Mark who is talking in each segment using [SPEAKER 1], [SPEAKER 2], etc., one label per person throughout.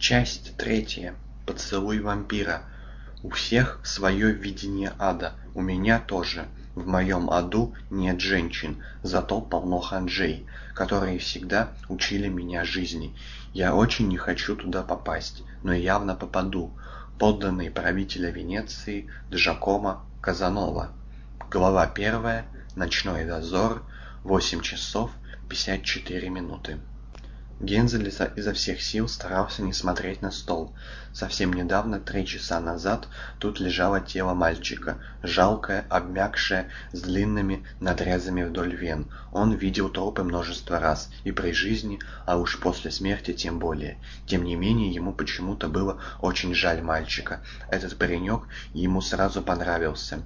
[SPEAKER 1] Часть третья. Поцелуй вампира. У всех свое видение ада, у меня тоже. В моем аду нет женщин, зато полно ханжей, которые всегда учили меня жизни. Я очень не хочу туда попасть, но явно попаду. Подданный правителя Венеции Джакомо Казанова. Глава первая. Ночной дозор. 8 часов 54 минуты. Гензель изо всех сил старался не смотреть на стол. Совсем недавно, три часа назад, тут лежало тело мальчика, жалкое, обмякшее, с длинными надрезами вдоль вен. Он видел трупы множество раз, и при жизни, а уж после смерти тем более. Тем не менее, ему почему-то было очень жаль мальчика. Этот паренек ему сразу понравился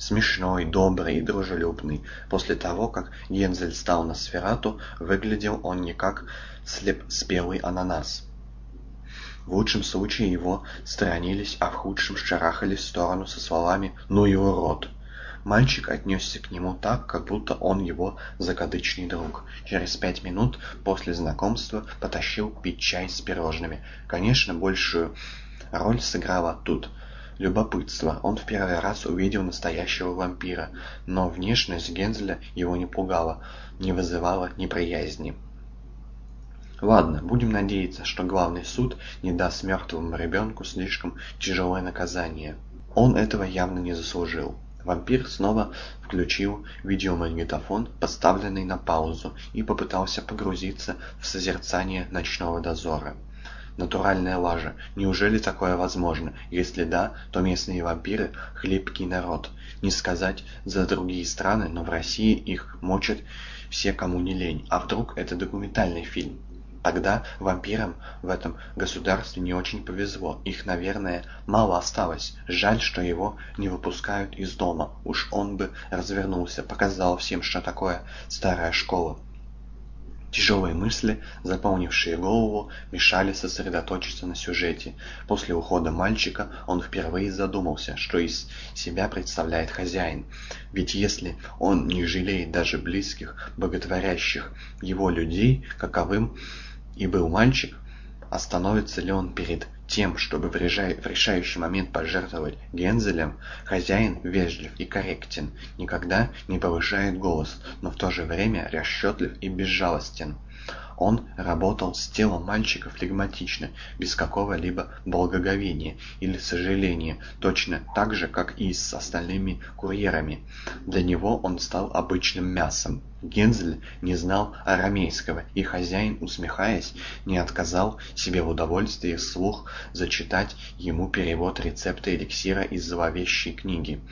[SPEAKER 1] смешной, добрый и дружелюбный. После того, как Гензель стал на сферату, выглядел он не как слеп спелый ананас. В лучшем случае его сторонились, а в худшем шарахали в сторону со словами «Ну и урод!». Мальчик отнесся к нему так, как будто он его закадычный друг. Через пять минут после знакомства потащил пить чай с пирожными. Конечно, большую роль сыграла тут любопытство. Он в первый раз увидел настоящего вампира, но внешность Гензеля его не пугала, не вызывала неприязни. Ладно, будем надеяться, что главный суд не даст мертвому ребенку слишком тяжелое наказание. Он этого явно не заслужил. Вампир снова включил видеомагнитофон, поставленный на паузу, и попытался погрузиться в созерцание ночного дозора. Натуральная лажа. Неужели такое возможно? Если да, то местные вампиры – хлипкий народ. Не сказать за другие страны, но в России их мочат все, кому не лень. А вдруг это документальный фильм? Тогда вампирам в этом государстве не очень повезло. Их, наверное, мало осталось. Жаль, что его не выпускают из дома. Уж он бы развернулся, показал всем, что такое старая школа. Тяжелые мысли, заполнившие голову, мешали сосредоточиться на сюжете. После ухода мальчика он впервые задумался, что из себя представляет хозяин. Ведь если он не жалеет даже близких, боготворящих его людей, каковым и был мальчик, остановится ли он перед тем, чтобы в, решающий момент пожертвовать Гензелем, хозяин вежлив и корректен, никогда не повышает голос, но в то же время расчетлив и безжалостен. Он работал с телом мальчика флегматично, без какого-либо благоговения или сожаления, точно так же, как и с остальными курьерами. Для него он стал обычным мясом. Гензель не знал арамейского, и хозяин, усмехаясь, не отказал себе в удовольствии вслух зачитать ему перевод рецепта эликсира из зловещей книги.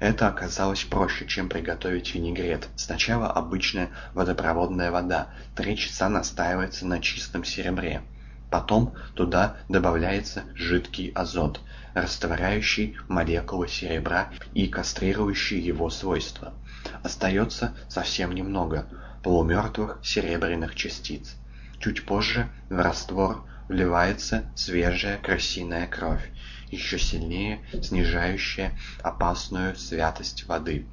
[SPEAKER 1] Это оказалось проще, чем приготовить винегрет. Сначала обычная водопроводная вода, три часа настаивается на чистом серебре. Потом туда добавляется жидкий азот, растворяющий молекулы серебра и кастрирующий его свойства. Остается совсем немного полумертвых серебряных частиц. Чуть позже в раствор вливается свежая крысиная кровь еще сильнее снижающая опасную святость воды.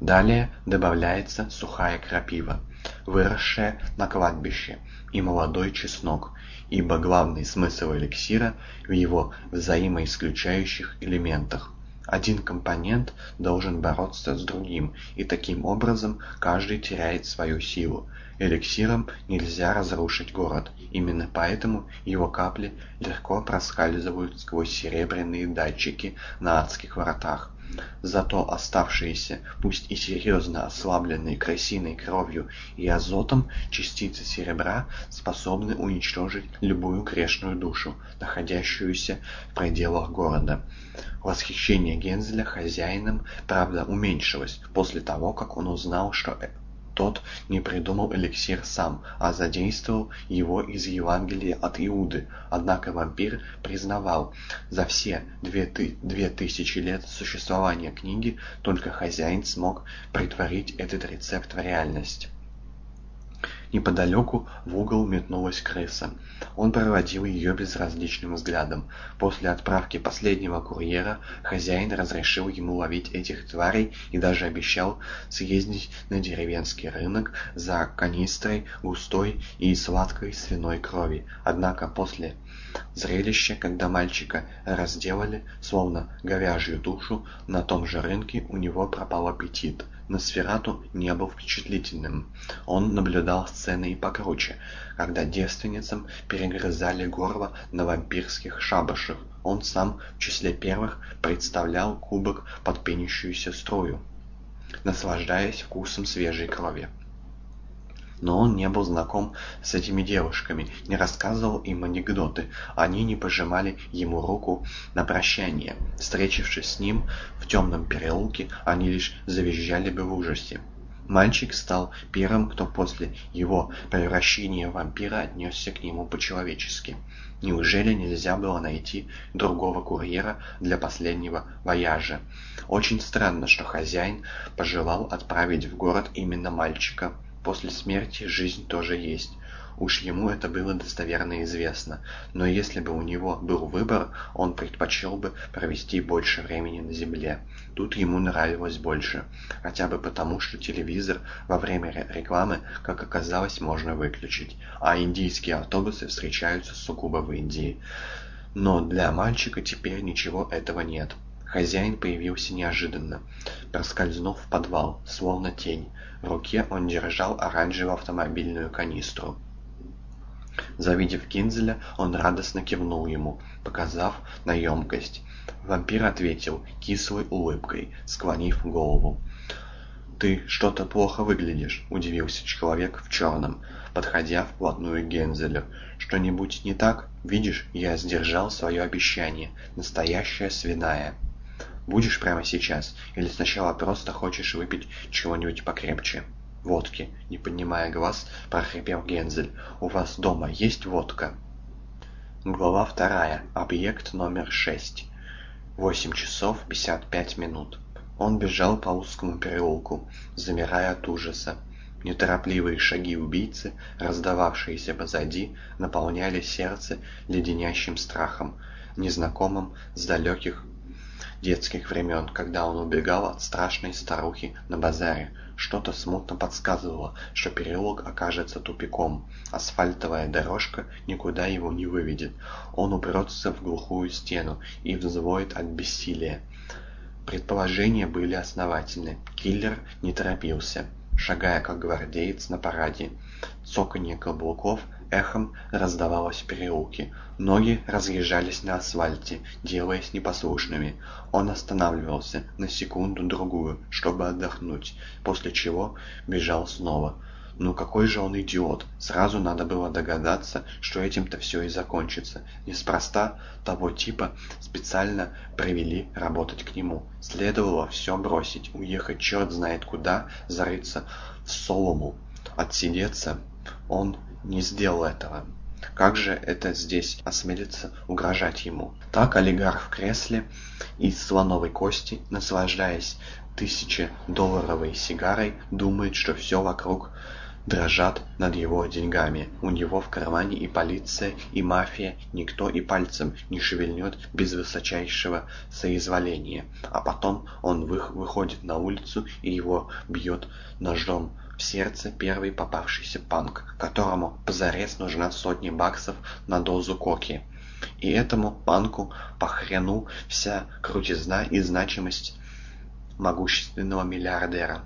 [SPEAKER 1] Далее добавляется сухая крапива, выросшая на кладбище, и молодой чеснок, ибо главный смысл эликсира в его взаимоисключающих элементах. Один компонент должен бороться с другим, и таким образом каждый теряет свою силу. Эликсиром нельзя разрушить город, именно поэтому его капли легко проскальзывают сквозь серебряные датчики на адских воротах. Зато оставшиеся, пусть и серьезно ослабленные крысиной кровью и азотом, частицы серебра способны уничтожить любую грешную душу, находящуюся в пределах города. Восхищение Гензеля хозяином, правда, уменьшилось после того, как он узнал, что тот не придумал эликсир сам, а задействовал его из Евангелия от Иуды. Однако вампир признавал, за все две, ты, две тысячи лет существования книги только хозяин смог притворить этот рецепт в реальность. Неподалеку в угол метнулась крыса. Он проводил ее безразличным взглядом. После отправки последнего курьера хозяин разрешил ему ловить этих тварей и даже обещал съездить на деревенский рынок за канистрой густой и сладкой свиной крови. Однако после зрелища, когда мальчика разделали, словно говяжью душу, на том же рынке у него пропал аппетит. Носферату не был впечатлительным. Он наблюдал сцены и покруче, когда девственницам перегрызали горло на вампирских шабашах. Он сам в числе первых представлял кубок под пенящуюся струю, наслаждаясь вкусом свежей крови. Но он не был знаком с этими девушками, не рассказывал им анекдоты, они не пожимали ему руку на прощание. Встретившись с ним в темном переулке, они лишь завизжали бы в ужасе. Мальчик стал первым, кто после его превращения в вампира отнесся к нему по-человечески. Неужели нельзя было найти другого курьера для последнего вояжа? Очень странно, что хозяин пожелал отправить в город именно мальчика. После смерти жизнь тоже есть. Уж ему это было достоверно известно. Но если бы у него был выбор, он предпочел бы провести больше времени на земле. Тут ему нравилось больше. Хотя бы потому, что телевизор во время рекламы, как оказалось, можно выключить. А индийские автобусы встречаются сугубо в Индии. Но для мальчика теперь ничего этого нет. Хозяин появился неожиданно, проскользнув в подвал, словно тень. В руке он держал оранжевую автомобильную канистру. Завидев Гензеля, он радостно кивнул ему, показав на емкость. Вампир ответил кислой улыбкой, склонив голову. «Ты что-то плохо выглядишь», — удивился человек в черном, подходя вплотную к Гензелю. «Что-нибудь не так? Видишь, я сдержал свое обещание. Настоящая свиная». Будешь прямо сейчас? Или сначала просто хочешь выпить чего-нибудь покрепче?» «Водки», — не поднимая глаз, прохрипел Гензель. «У вас дома есть водка?» Глава вторая. Объект номер шесть. Восемь часов пятьдесят пять минут. Он бежал по узкому переулку, замирая от ужаса. Неторопливые шаги убийцы, раздававшиеся позади, наполняли сердце леденящим страхом, незнакомым с далеких детских времен, когда он убегал от страшной старухи на базаре. Что-то смутно подсказывало, что переулок окажется тупиком. Асфальтовая дорожка никуда его не выведет. Он упрется в глухую стену и взвоет от бессилия. Предположения были основательны. Киллер не торопился, шагая как гвардеец на параде. Цоканье каблуков эхом раздавалось в переулке. Ноги разъезжались на асфальте, делаясь непослушными. Он останавливался на секунду-другую, чтобы отдохнуть, после чего бежал снова. Ну какой же он идиот! Сразу надо было догадаться, что этим-то все и закончится. Неспроста того типа специально привели работать к нему. Следовало все бросить, уехать черт знает куда, зарыться в солому, отсидеться. Он не сделал этого. Как же это здесь осмелится угрожать ему? Так олигарх в кресле из слоновой кости, наслаждаясь тысячедолларовой сигарой, думает, что все вокруг дрожат над его деньгами. У него в кармане и полиция, и мафия, никто и пальцем не шевельнет без высочайшего соизволения. А потом он выходит на улицу, и его бьет ножом в сердце первый попавшийся панк, которому позарез нужна сотни баксов на дозу коки. И этому панку по хрену вся крутизна и значимость могущественного миллиардера.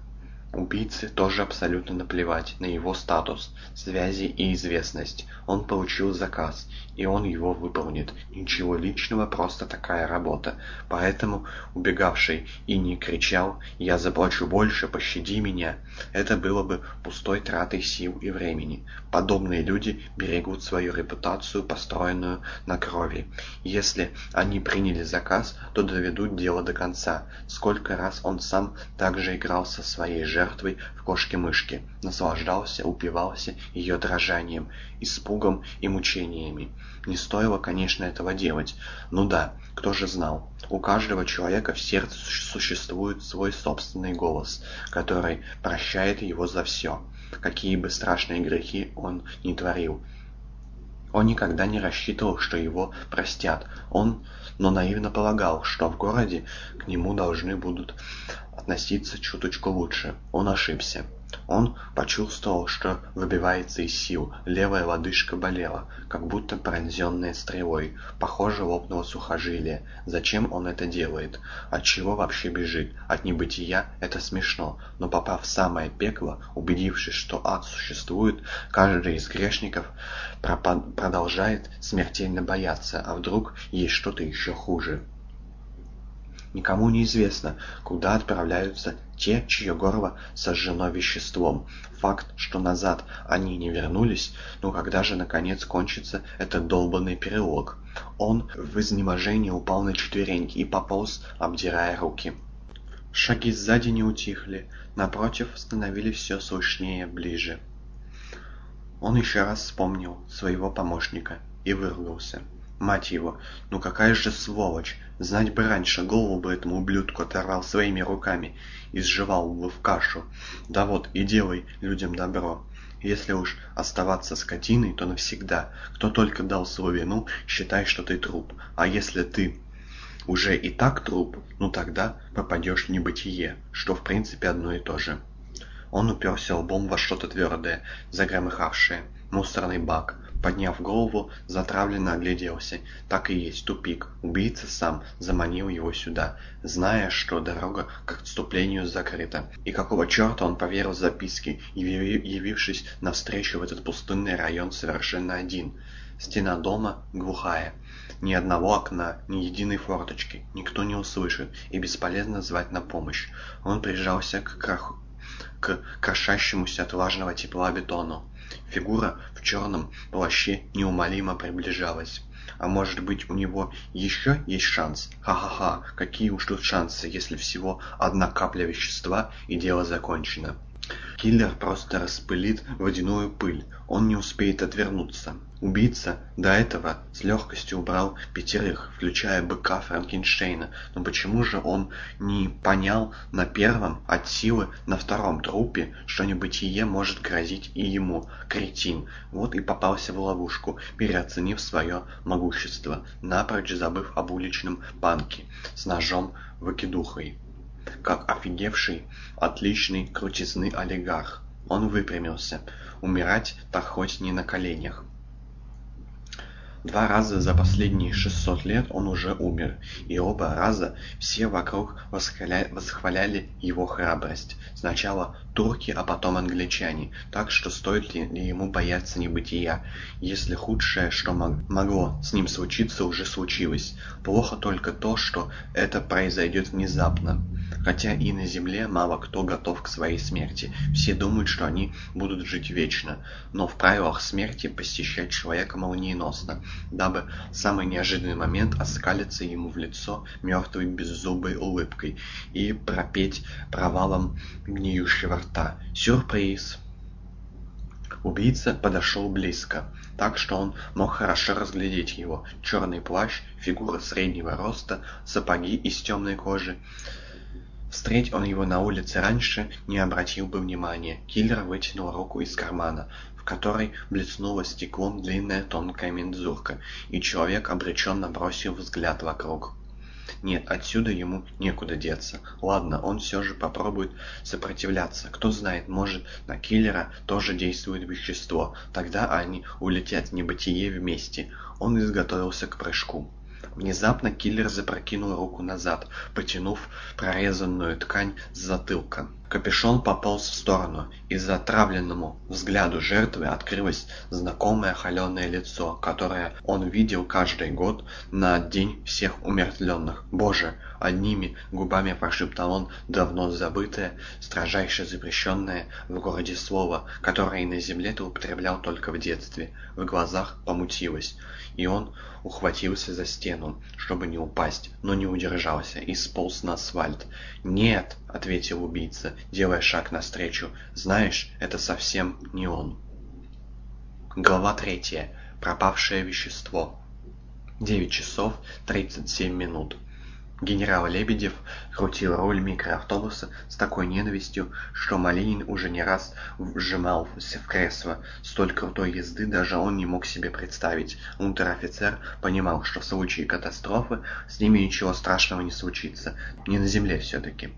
[SPEAKER 1] Убийце тоже абсолютно наплевать на его статус, связи и известность. Он получил заказ, и он его выполнит. Ничего личного, просто такая работа. Поэтому убегавший и не кричал «Я заплачу больше, пощади меня!» Это было бы пустой тратой сил и времени. Подобные люди берегут свою репутацию, построенную на крови. Если они приняли заказ, то доведут дело до конца. Сколько раз он сам также играл со своей жертвой, в кошки-мышки, наслаждался, упивался ее дрожанием, испугом и мучениями. Не стоило, конечно, этого делать. Ну да, кто же знал. У каждого человека в сердце существует свой собственный голос, который прощает его за все. какие бы страшные грехи он ни творил. Он никогда не рассчитывал, что его простят, он, но наивно полагал, что в городе к нему должны будут относиться чуточку лучше. Он ошибся. Он почувствовал, что выбивается из сил, левая лодыжка болела, как будто пронзенная стрелой. Похоже, лопнуло сухожилие. Зачем он это делает? От чего вообще бежит? От небытия это смешно, но попав в самое пекло, убедившись, что ад существует, каждый из грешников продолжает смертельно бояться, а вдруг есть что-то еще хуже. Никому не известно, куда отправляются те, чье горло сожжено веществом. Факт, что назад они не вернулись, но когда же наконец кончится этот долбанный перелог? Он в изнеможении упал на четвереньки и пополз, обдирая руки. Шаги сзади не утихли, напротив, становились все слышнее ближе. Он еще раз вспомнил своего помощника и выругался. Мать его, ну какая же сволочь! Знать бы раньше, голову бы этому ублюдку оторвал своими руками и сживал бы в кашу. Да вот, и делай людям добро. Если уж оставаться скотиной, то навсегда. Кто только дал свою вину, считай, что ты труп. А если ты уже и так труп, ну тогда попадешь в небытие, что в принципе одно и то же. Он уперся лбом во что-то твердое, загромыхавшее. Мусорный бак. Подняв голову, затравленно огляделся. Так и есть, тупик. Убийца сам заманил его сюда, зная, что дорога к отступлению закрыта. И какого черта он поверил записке, явившись навстречу в этот пустынный район совершенно один? Стена дома глухая. Ни одного окна, ни единой форточки. Никто не услышит, и бесполезно звать на помощь. Он прижался к краху к крошащемуся от влажного тепла бетону. Фигура в черном плаще неумолимо приближалась. А может быть у него еще есть шанс? Ха-ха-ха, какие уж тут шансы, если всего одна капля вещества и дело закончено. Киллер просто распылит водяную пыль, он не успеет отвернуться. Убийца до этого с легкостью убрал пятерых, включая быка Франкенштейна, но почему же он не понял на первом от силы на втором трупе, что небытие может грозить и ему, кретин, вот и попался в ловушку, переоценив свое могущество, напрочь забыв об уличном панке с ножом-выкидухой как офигевший, отличный крутизны олигарх. Он выпрямился. Умирать так хоть не на коленях. Два раза за последние 600 лет он уже умер, и оба раза все вокруг восхваля... восхваляли его храбрость. Сначала турки, а потом англичане, так что стоит ли ему бояться небытия, если худшее, что мог... могло с ним случиться, уже случилось. Плохо только то, что это произойдет внезапно. Хотя и на Земле мало кто готов к своей смерти. Все думают, что они будут жить вечно. Но в правилах смерти посещать человека молниеносно, дабы в самый неожиданный момент оскалиться ему в лицо мертвой беззубой улыбкой и пропеть провалом гниющего рта. Сюрприз! Убийца подошел близко, так что он мог хорошо разглядеть его. Черный плащ, фигура среднего роста, сапоги из темной кожи. Встреть он его на улице раньше, не обратил бы внимания. Киллер вытянул руку из кармана, которой блеснула стеклом длинная тонкая мензурка, и человек обреченно бросил взгляд вокруг. Нет, отсюда ему некуда деться. Ладно, он все же попробует сопротивляться. Кто знает, может, на киллера тоже действует вещество. Тогда они улетят в небытие вместе. Он изготовился к прыжку. Внезапно киллер запрокинул руку назад, потянув прорезанную ткань с затылка. Капюшон пополз в сторону, и затравленному взгляду жертвы открылось знакомое холеное лицо, которое он видел каждый год на День всех умертвленных. «Боже!» — одними губами прошептал он давно забытое, строжайше запрещенное в городе слово, которое на земле ты употреблял только в детстве. В глазах помутилось и он ухватился за стену, чтобы не упасть, но не удержался и сполз на асфальт. «Нет!» — ответил убийца, делая шаг навстречу. «Знаешь, это совсем не он». Глава третья. Пропавшее вещество. 9 часов 37 минут. Генерал Лебедев крутил руль микроавтобуса с такой ненавистью, что Малинин уже не раз вжимался в кресло. Столь крутой езды даже он не мог себе представить. Унтер-офицер понимал, что в случае катастрофы с ними ничего страшного не случится. Не на земле все-таки.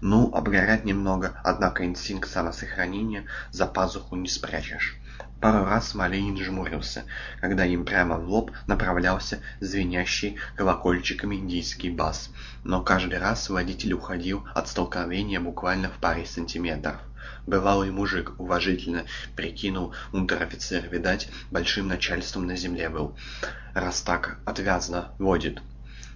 [SPEAKER 1] Ну, обгорят немного, однако инстинкт самосохранения за пазуху не спрячешь. Пару раз Малинин жмурился, когда им прямо в лоб направлялся звенящий колокольчиками индийский бас. Но каждый раз водитель уходил от столкновения буквально в паре сантиметров. Бывалый мужик уважительно прикинул унтер-офицер, видать, большим начальством на земле был, раз так отвязно водит.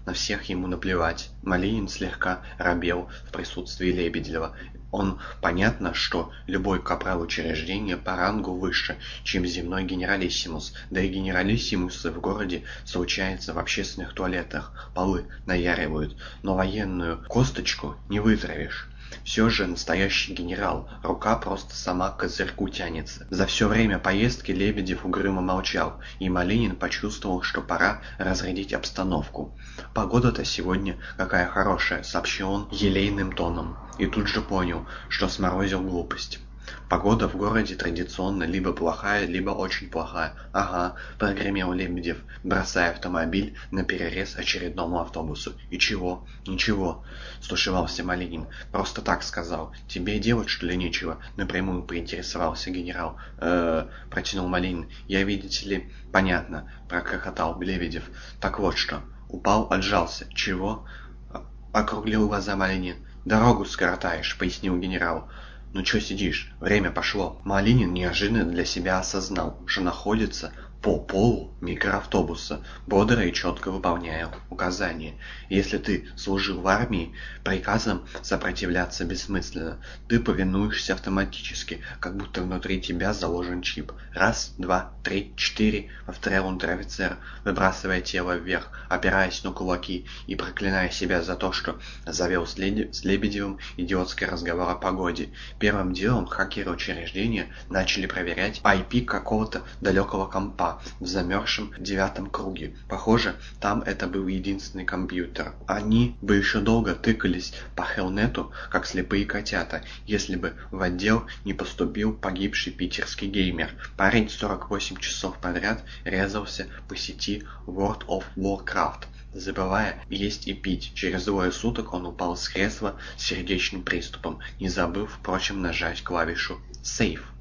[SPEAKER 1] На всех ему наплевать. Малинин слегка робел в присутствии Лебедева. Он понятно, что любой капрал учреждения по рангу выше, чем земной генералиссимус, да и генералиссимусы в городе случаются в общественных туалетах, полы наяривают, но военную косточку не вытравишь. Все же настоящий генерал, рука просто сама к козырьку тянется. За все время поездки Лебедев угрюмо молчал, и Малинин почувствовал, что пора разрядить обстановку. «Погода-то сегодня какая хорошая», — сообщил он елейным тоном, и тут же понял, что сморозил глупость. Погода в городе традиционно либо плохая, либо очень плохая. Ага, прогремел Лебедев, бросая автомобиль на перерез очередному автобусу. И чего? Ничего, стушевался Малинин. Просто так сказал. Тебе делать что ли нечего? Напрямую поинтересовался генерал. э протянул Малинин. Я, видите ли, понятно, прокрохотал Лебедев. Так вот что. Упал, отжался. Чего? Округлил глаза Малинин. «Дорогу скоротаешь», — пояснил генерал. «Ну чё сидишь? Время пошло». Малинин неожиданно для себя осознал, что находится по полу микроавтобуса, бодро и четко выполняя указания. Если ты служил в армии, приказам сопротивляться бессмысленно. Ты повинуешься автоматически, как будто внутри тебя заложен чип. Раз, два, три, четыре, повторял унтер-офицер, выбрасывая тело вверх, опираясь на кулаки и проклиная себя за то, что завел с Лебедевым идиотский разговор о погоде. Первым делом хакеры учреждения начали проверять IP какого-то далекого компа, в замерзшем девятом круге. Похоже, там это был единственный компьютер. Они бы еще долго тыкались по Хелнету, как слепые котята, если бы в отдел не поступил погибший питерский геймер. Парень 48 часов подряд резался по сети World of Warcraft забывая есть и пить. Через двое суток он упал с кресла с сердечным приступом, не забыв, впрочем, нажать клавишу «Сейф».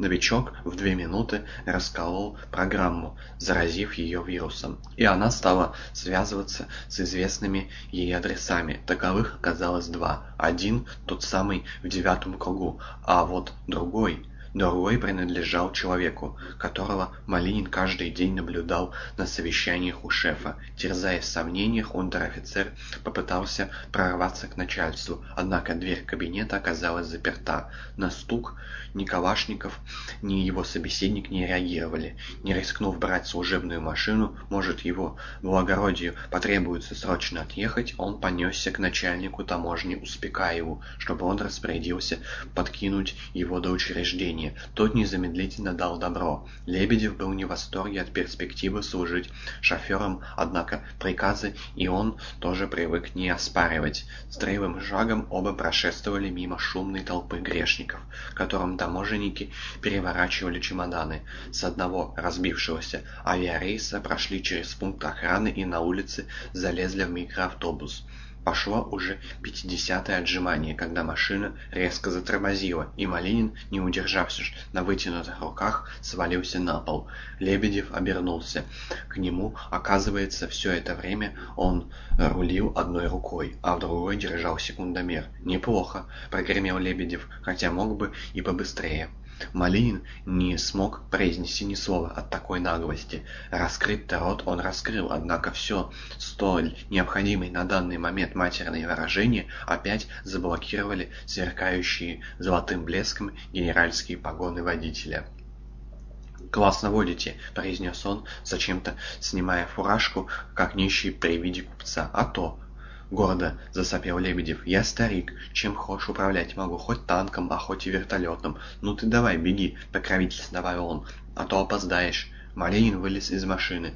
[SPEAKER 1] Новичок в две минуты расколол программу, заразив ее вирусом, и она стала связываться с известными ей адресами. Таковых оказалось два. Один – тот самый в девятом кругу, а вот другой – Другой принадлежал человеку, которого Малинин каждый день наблюдал на совещаниях у шефа. Терзаясь в сомнениях, унтер-офицер попытался прорваться к начальству, однако дверь кабинета оказалась заперта. На стук ни Калашников, ни его собеседник не реагировали. Не рискнув брать служебную машину, может его благородию потребуется срочно отъехать, он понесся к начальнику таможни Успекаеву, чтобы он распорядился подкинуть его до учреждения. Тот незамедлительно дал добро. Лебедев был не в восторге от перспективы служить шофером, однако приказы и он тоже привык не оспаривать. Строевым шагом оба прошествовали мимо шумной толпы грешников, которым таможенники переворачивали чемоданы. С одного разбившегося авиарейса прошли через пункт охраны и на улице залезли в микроавтобус. Пошло уже пятидесятое отжимание, когда машина резко затормозила, и Малинин, не удержавшись на вытянутых руках, свалился на пол. Лебедев обернулся. К нему, оказывается, все это время он рулил одной рукой, а в другой держал секундомер. «Неплохо», — прогремел Лебедев, хотя мог бы и побыстрее. Малинин не смог произнести ни слова от такой наглости. Раскрыть-то рот он раскрыл, однако все столь необходимые на данный момент матерные выражения опять заблокировали сверкающие золотым блеском генеральские погоны водителя. «Классно водите», — произнес он, зачем-то снимая фуражку, как нищий при виде купца. «А то», Гордо засопел Лебедев. «Я старик. Чем хочешь управлять могу. Хоть танком, а хоть и вертолетом. Ну ты давай, беги», — покровительственно добавил он. «А то опоздаешь». Малинин вылез из машины.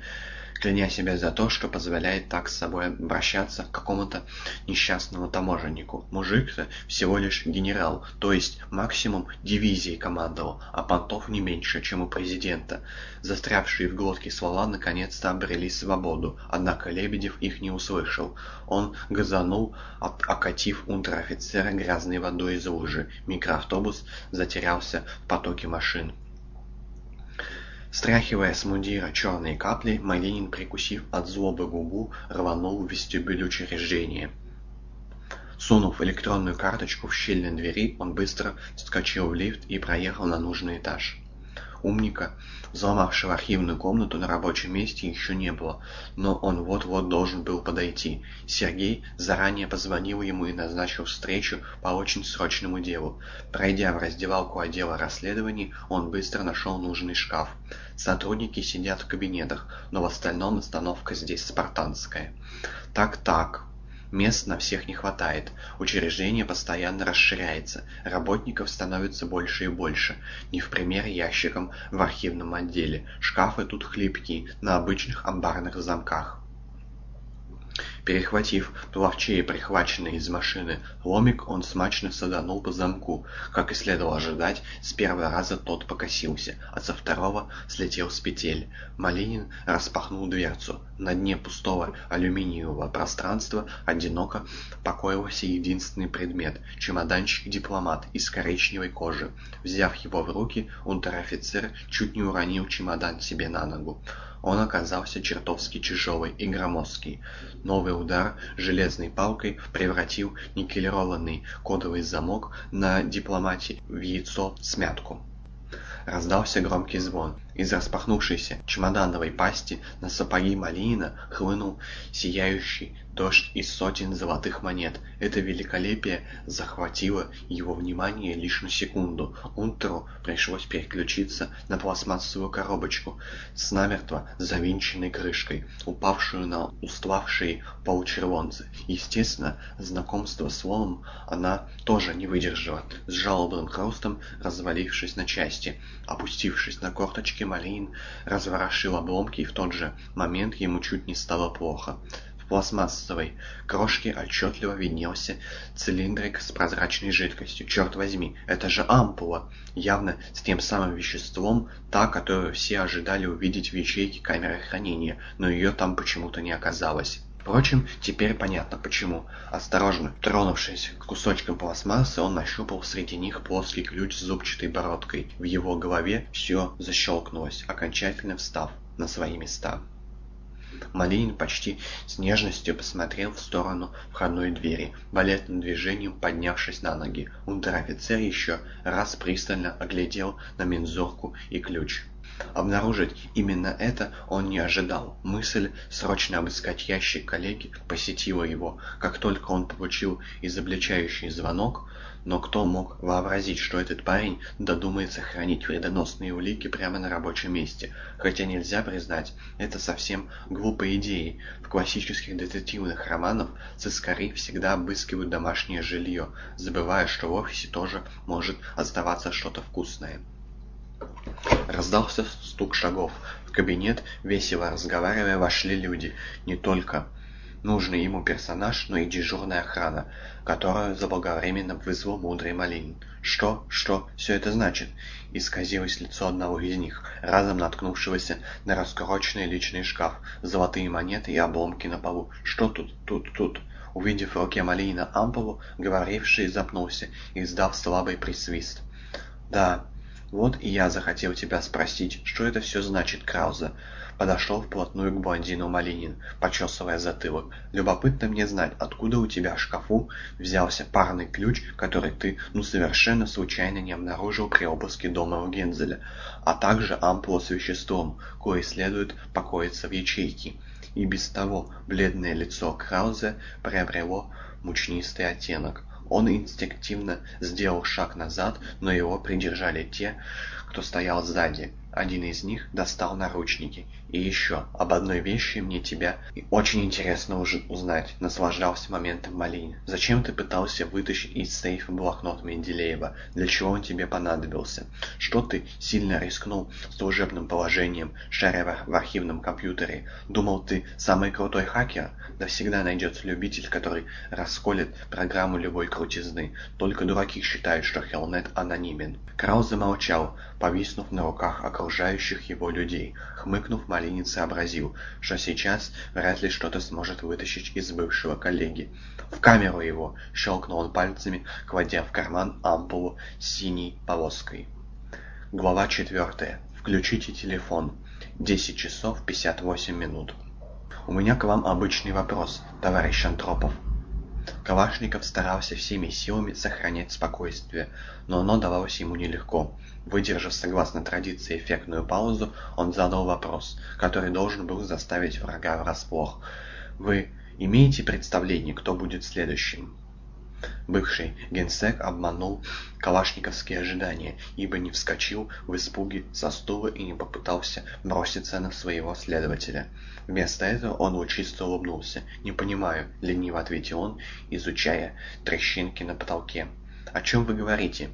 [SPEAKER 1] Кляня себя за то, что позволяет так с собой обращаться к какому-то несчастному таможеннику. Мужик-то всего лишь генерал, то есть максимум дивизии командовал, а понтов не меньше, чем у президента. Застрявшие в глотке слова наконец-то обрели свободу, однако Лебедев их не услышал. Он газанул, окатив унтер-офицера грязной водой из лужи. Микроавтобус затерялся в потоке машин. Стряхивая с мундира черные капли, Малинин, прикусив от злобы губу, рванул в вестибюль учреждения. Сунув электронную карточку в щель на двери, он быстро вскочил в лифт и проехал на нужный этаж. Умника, взломавшего архивную комнату на рабочем месте, еще не было, но он вот-вот должен был подойти. Сергей заранее позвонил ему и назначил встречу по очень срочному делу. Пройдя в раздевалку отдела расследований, он быстро нашел нужный шкаф. Сотрудники сидят в кабинетах, но в остальном остановка здесь спартанская. Так-так, Мест на всех не хватает. Учреждение постоянно расширяется. Работников становится больше и больше. Не в пример ящикам в архивном отделе. Шкафы тут хлипкие, на обычных амбарных замках. Перехватив плавчей, прихваченный из машины ломик, он смачно саданул по замку. Как и следовало ожидать, с первого раза тот покосился, а со второго слетел с петель. Малинин распахнул дверцу. На дне пустого алюминиевого пространства одиноко покоился единственный предмет — чемоданчик-дипломат из коричневой кожи. Взяв его в руки, унтер-офицер чуть не уронил чемодан себе на ногу. Он оказался чертовски тяжелый и громоздкий. Новый удар железной палкой превратил никелированный кодовый замок на дипломате в яйцо смятку. Раздался громкий звон. Из распахнувшейся чемодановой пасти на сапоги Малинина хлынул сияющий дождь из сотен золотых монет. Это великолепие захватило его внимание лишь на секунду. Унтеру пришлось переключиться на пластмассовую коробочку с намертво завинченной крышкой, упавшую на устлавшие полчервонцы. Естественно, знакомство с ломом она тоже не выдержала, с жалобным хрустом развалившись на части. Опустившись на корточки, Малин разворошил обломки, и в тот же момент ему чуть не стало плохо. В пластмассовой крошке отчетливо виднелся цилиндрик с прозрачной жидкостью. Черт возьми, это же ампула! Явно с тем самым веществом, та, которую все ожидали увидеть в ячейке камеры хранения, но ее там почему-то не оказалось. Впрочем, теперь понятно почему. Осторожно тронувшись к кусочкам пластмассы, он нащупал среди них плоский ключ с зубчатой бородкой. В его голове все защелкнулось, окончательно встав на свои места. Малинин почти с нежностью посмотрел в сторону входной двери, балетным движением поднявшись на ноги. Унтер-офицер еще раз пристально оглядел на мензурку и ключ. Обнаружить именно это он не ожидал. Мысль срочно обыскать ящик коллеги посетила его, как только он получил изобличающий звонок, но кто мог вообразить, что этот парень додумается хранить вредоносные улики прямо на рабочем месте? Хотя нельзя признать, это совсем глупой идеей. В классических детективных романах сыскари всегда обыскивают домашнее жилье, забывая, что в офисе тоже может оставаться что-то вкусное. Раздался стук шагов. В кабинет, весело разговаривая, вошли люди. Не только нужный ему персонаж, но и дежурная охрана, которую заблаговременно вызвал мудрый Малин. «Что? Что все это значит?» Исказилось лицо одного из них, разом наткнувшегося на раскороченный личный шкаф, золотые монеты и обломки на полу. «Что тут? Тут? Тут?» Увидев в руке Малина ампулу, говоривший запнулся, издав слабый присвист. «Да, «Вот и я захотел тебя спросить, что это все значит, Крауза?» Подошел вплотную к блондину Малинин, почесывая затылок. «Любопытно мне знать, откуда у тебя в шкафу взялся парный ключ, который ты, ну, совершенно случайно не обнаружил при обыске дома у Гензеля, а также ампула с веществом, кое следует покоиться в ячейке». И без того бледное лицо Краузе приобрело мучнистый оттенок. Он инстинктивно сделал шаг назад, но его придержали те, кто стоял сзади. Один из них достал наручники И еще, об одной вещи мне тебя очень интересно уже узнать, наслаждался моментом Малинин. Зачем ты пытался вытащить из сейфа блокнот Менделеева? Для чего он тебе понадобился? Что ты сильно рискнул служебным положением, шаря в архивном компьютере? Думал, ты самый крутой хакер? Да всегда найдется любитель, который расколет программу любой крутизны. Только дураки считают, что Хелнет анонимен. Крау замолчал, повиснув на руках окружающих его людей. Хмыкнув, Малинин сообразил, что сейчас вряд ли что-то сможет вытащить из бывшего коллеги. «В камеру его!» — щелкнул он пальцами, кладя в карман ампулу с синей полоской. Глава четвертая. Включите телефон. 10 часов 58 минут. «У меня к вам обычный вопрос, товарищ Антропов», Калашников старался всеми силами сохранять спокойствие, но оно давалось ему нелегко. Выдержав согласно традиции эффектную паузу, он задал вопрос, который должен был заставить врага врасплох. «Вы имеете представление, кто будет следующим?» Бывший генсек обманул калашниковские ожидания, ибо не вскочил в испуге со стула и не попытался броситься на своего следователя. Вместо этого он лучисто улыбнулся. «Не понимаю», — лениво ответил он, изучая трещинки на потолке. «О чем вы говорите?»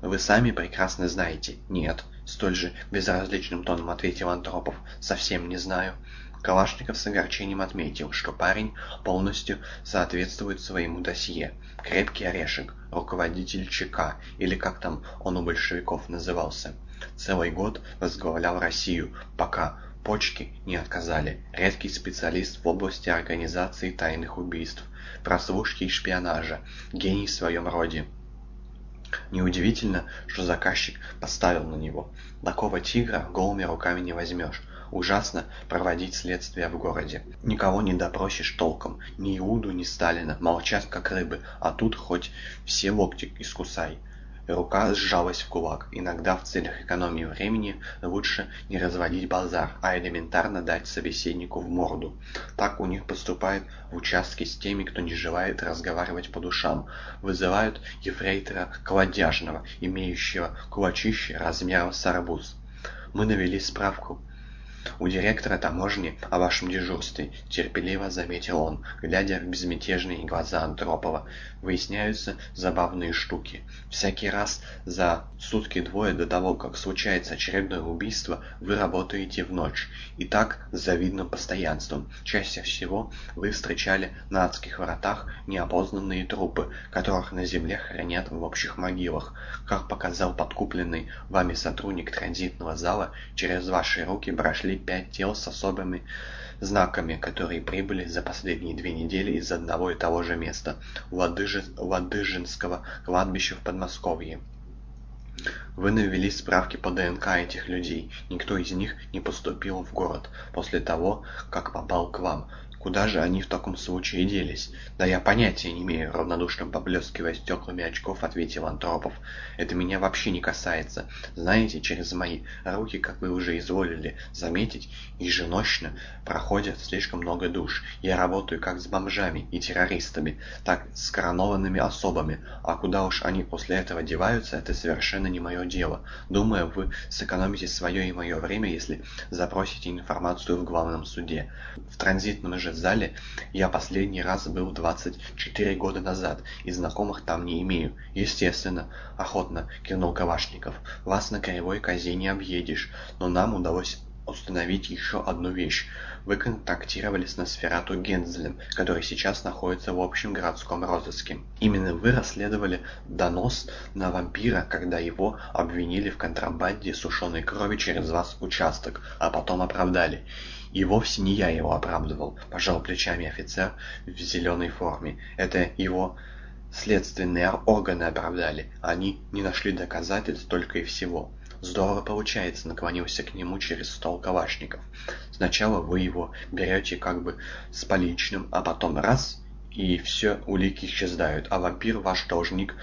[SPEAKER 1] «Вы сами прекрасно знаете». «Нет», — столь же безразличным тоном ответил Антропов. «Совсем не знаю». Калашников с огорчением отметил, что парень полностью соответствует своему досье. Крепкий орешек, руководитель ЧК, или как там он у большевиков назывался. Целый год возглавлял Россию, пока почки не отказали. Редкий специалист в области организации тайных убийств, прослушки и шпионажа. Гений в своем роде. Неудивительно, что заказчик поставил на него. Такого тигра голыми руками не возьмешь. Ужасно проводить следствие в городе. Никого не допросишь толком. Ни Иуду, ни Сталина. Молчат, как рыбы. А тут хоть все локти искусай. Рука сжалась в кулак. Иногда в целях экономии времени лучше не разводить базар, а элементарно дать собеседнику в морду. Так у них поступают в участке с теми, кто не желает разговаривать по душам. Вызывают ефрейтора Колодяжного, имеющего кулачище размером с арбуз. Мы навели справку «У директора таможни о вашем дежурстве», — терпеливо заметил он, глядя в безмятежные глаза Антропова. «Выясняются забавные штуки. Всякий раз за сутки-двое до того, как случается очередное убийство, вы работаете в ночь. И так с завидным постоянством. Чаще всего вы встречали на адских воротах неопознанные трупы, которых на земле хранят в общих могилах. Как показал подкупленный вами сотрудник транзитного зала, через ваши руки прошли пять тел с особыми знаками, которые прибыли за последние две недели из одного и того же места – Ладыжи... Ладыжинского кладбища в Подмосковье. Вы навели справки по ДНК этих людей. Никто из них не поступил в город после того, как попал к вам. Куда же они в таком случае делись? Да я понятия не имею, равнодушно поблескивая стеклами очков, ответил Антропов. Это меня вообще не касается. Знаете, через мои руки, как вы уже изволили заметить, еженочно проходят слишком много душ. Я работаю как с бомжами и террористами, так с коронованными особами. А куда уж они после этого деваются, это совершенно не мое дело. Думаю, вы сэкономите свое и мое время, если запросите информацию в главном суде. В транзитном же зале я последний раз был 24 года назад и знакомых там не имею. Естественно, охотно кивнул Кавашников. Вас на кривой козе не объедешь, но нам удалось установить еще одну вещь. Вы контактировали с Носферату Гензелем, который сейчас находится в общем городском розыске. Именно вы расследовали донос на вампира, когда его обвинили в контрабанде сушеной крови через вас участок, а потом оправдали. И вовсе не я его оправдывал, пожал плечами офицер в зеленой форме. Это его следственные органы оправдали. Они не нашли доказательств только и всего. Здорово получается, наклонился к нему через стол Калашников. Сначала вы его берете как бы с поличным, а потом раз, и все улики исчезают, а вампир ваш должник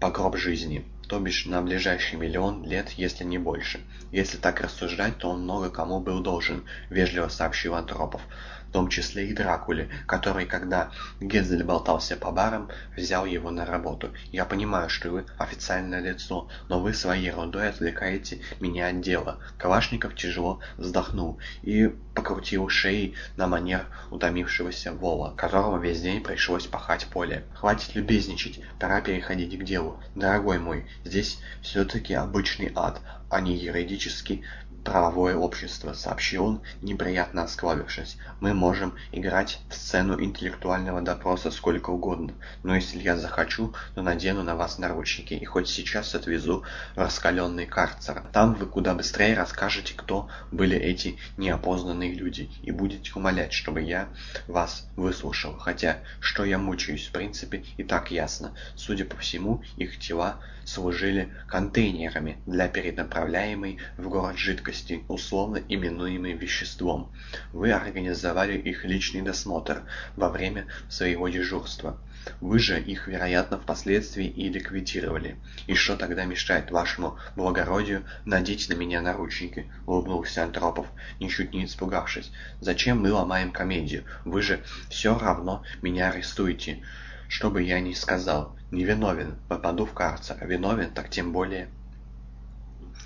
[SPEAKER 1] по гроб жизни. То бишь на ближайший миллион лет, если не больше. Если так рассуждать, то он много кому был должен, вежливо сообщил Антропов в том числе и Дракуле, который, когда Гензель болтался по барам, взял его на работу. Я понимаю, что вы официальное лицо, но вы своей ерундой отвлекаете меня от дела. Калашников тяжело вздохнул и покрутил шеей на манер утомившегося вола, которому весь день пришлось пахать поле. «Хватит любезничать, пора переходить к делу. Дорогой мой, здесь все-таки обычный ад, а не юридический правовое общество», — сообщил он, неприятно осклабившись. «Мы можем играть в сцену интеллектуального допроса сколько угодно, но если я захочу, то надену на вас наручники и хоть сейчас отвезу в раскаленный карцер. Там вы куда быстрее расскажете, кто были эти неопознанные люди, и будете умолять, чтобы я вас выслушал. Хотя, что я мучаюсь, в принципе, и так ясно. Судя по всему, их тела служили контейнерами для перенаправляемой в город жидкости, условно именуемой веществом. Вы организовали их личный досмотр во время своего дежурства. Вы же их, вероятно, впоследствии и ликвидировали. И что тогда мешает вашему благородию надеть на меня наручники?» — улыбнулся Антропов, ничуть не испугавшись. «Зачем мы ломаем комедию? Вы же все равно меня арестуете. Что бы я ни сказал, невиновен, попаду в карцер, виновен, так тем более.